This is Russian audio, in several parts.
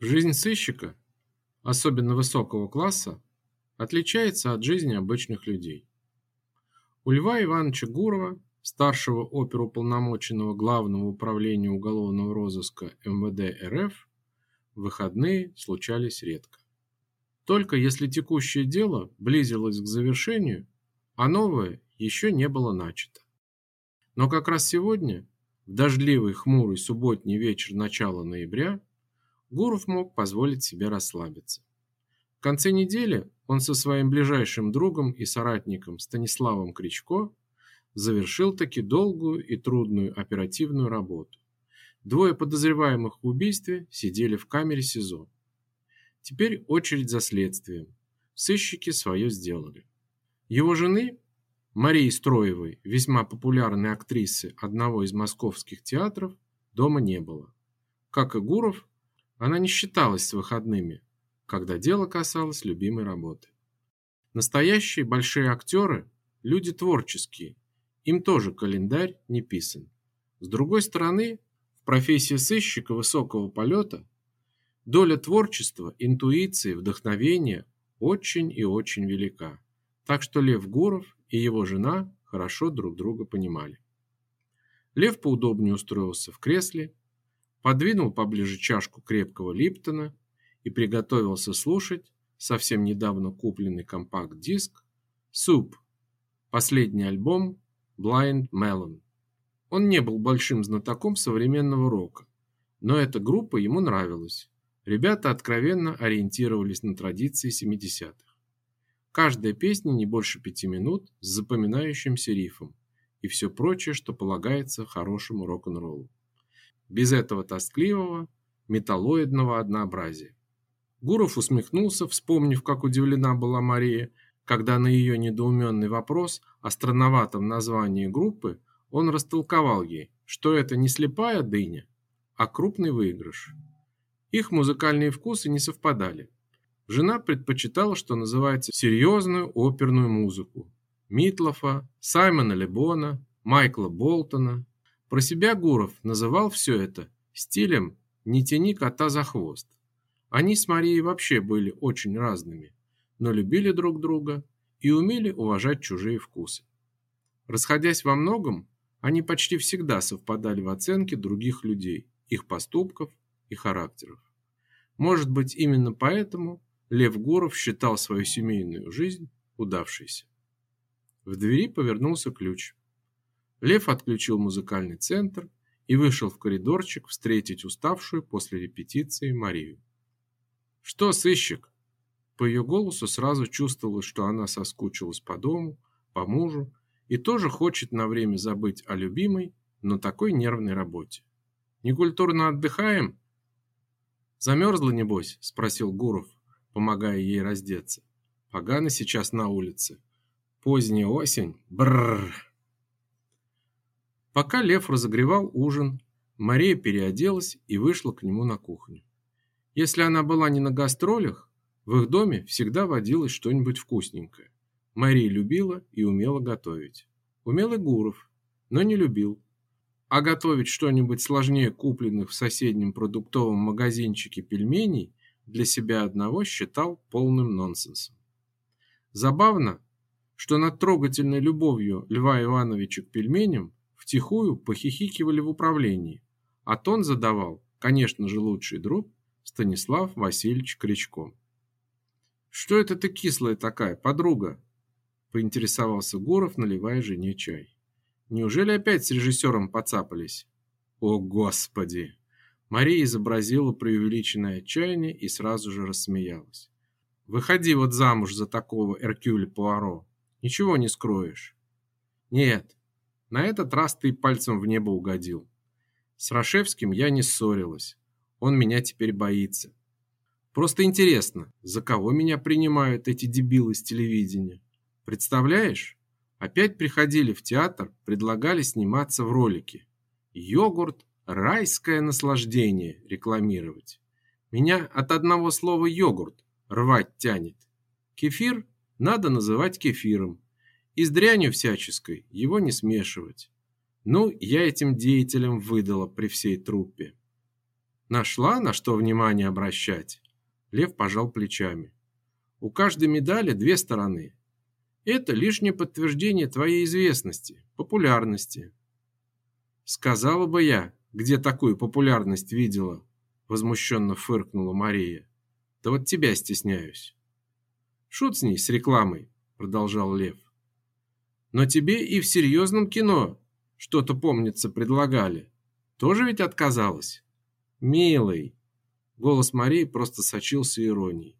Жизнь сыщика, особенно высокого класса, отличается от жизни обычных людей. У Льва Ивановича Гурова, старшего оперуполномоченного Главного управления уголовного розыска МВД РФ, выходные случались редко. Только если текущее дело близилось к завершению, а новое еще не было начато. Но как раз сегодня, в дождливый хмурый субботний вечер начала ноября, Гуров мог позволить себе расслабиться. В конце недели он со своим ближайшим другом и соратником Станиславом Кричко завершил таки долгую и трудную оперативную работу. Двое подозреваемых в убийстве сидели в камере СИЗО. Теперь очередь за следствием. Сыщики свое сделали. Его жены, Марии Строевой, весьма популярной актрисы одного из московских театров, дома не было. Как и Гуров, она не считалась с выходными, когда дело касалось любимой работы. Настоящие большие актеры – люди творческие, им тоже календарь не писан. С другой стороны, в профессии сыщика высокого полета доля творчества, интуиции, вдохновения очень и очень велика. Так что Лев Гуров и его жена хорошо друг друга понимали. Лев поудобнее устроился в кресле, подвинул поближе чашку крепкого Липтона и приготовился слушать совсем недавно купленный компакт-диск Soup, последний альбом Blind Melon. Он не был большим знатоком современного рока, но эта группа ему нравилась. Ребята откровенно ориентировались на традиции 70-х. Каждая песня не больше пяти минут с запоминающимся рифом и все прочее, что полагается хорошему рок-н-роллу без этого тоскливого, металлоидного однообразия. Гуров усмехнулся, вспомнив, как удивлена была Мария, когда на ее недоуменный вопрос о странноватом названии группы он растолковал ей, что это не слепая дыня, а крупный выигрыш. Их музыкальные вкусы не совпадали. Жена предпочитала, что называется, серьезную оперную музыку. Митлофа, Саймона Лебона, Майкла Болтона, про себя Гуров называл все это стилем «не тяни кота за хвост». Они с Марией вообще были очень разными, но любили друг друга и умели уважать чужие вкусы. Расходясь во многом, они почти всегда совпадали в оценке других людей, их поступков и характеров. Может быть, именно поэтому Лев Гуров считал свою семейную жизнь удавшейся. В двери повернулся ключ. Лев отключил музыкальный центр и вышел в коридорчик встретить уставшую после репетиции Марию. «Что, сыщик?» По ее голосу сразу чувствовалось, что она соскучилась по дому, по мужу и тоже хочет на время забыть о любимой, но такой нервной работе. «Некультурно отдыхаем?» «Замерзла, небось?» – спросил Гуров, помогая ей раздеться. «Погано сейчас на улице. Поздняя осень. Бррр!» Пока Лев разогревал ужин, Мария переоделась и вышла к нему на кухню. Если она была не на гастролях, в их доме всегда водилось что-нибудь вкусненькое. Мария любила и умела готовить. Умел и Гуров, но не любил. А готовить что-нибудь сложнее купленных в соседнем продуктовом магазинчике пельменей для себя одного считал полным нонсенсом. Забавно, что над трогательной любовью Льва Ивановича к пельменям втихую похихикивали в управлении, а тон задавал, конечно же, лучший друг Станислав Васильевич Кричко. «Что это ты кислая такая, подруга?» поинтересовался Гуров, наливая жене чай. «Неужели опять с режиссером поцапались?» «О, Господи!» Мария изобразила преувеличенное отчаяние и сразу же рассмеялась. «Выходи вот замуж за такого Эркюля Пуаро. Ничего не скроешь». «Нет, на этот раз ты пальцем в небо угодил. С Рашевским я не ссорилась. Он меня теперь боится. Просто интересно, за кого меня принимают эти дебилы с телевидения? Представляешь? Опять приходили в театр, предлагали сниматься в ролике. Йогурт – райское наслаждение рекламировать. Меня от одного слова йогурт рвать тянет. Кефир надо называть кефиром, и с дрянью всяческой его не смешивать. Ну, я этим деятелям выдала при всей труппе. Нашла, на что внимание обращать? Лев пожал плечами. У каждой медали две стороны. Это лишнее подтверждение твоей известности, популярности. Сказала бы я, где такую популярность видела, возмущенно фыркнула Мария. Да вот тебя стесняюсь. Шут с ней, с рекламой, продолжал Лев. Но тебе и в серьезном кино что-то, помнится, предлагали. Тоже ведь отказалась? Милый. Голос Марии просто сочился иронией.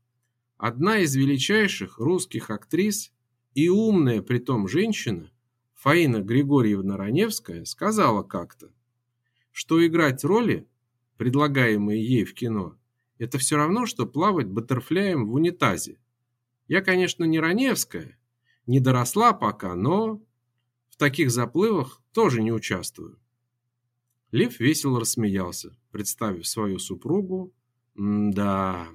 Одна из величайших русских актрис и умная при том женщина, Фаина Григорьевна Раневская, сказала как-то, что играть роли, предлагаемые ей в кино, это все равно, что плавать баттерфляем в унитазе. Я, конечно, не Раневская, не доросла пока, но в таких заплывах тоже не участвую. Лев весело рассмеялся, представив свою супругу. М да,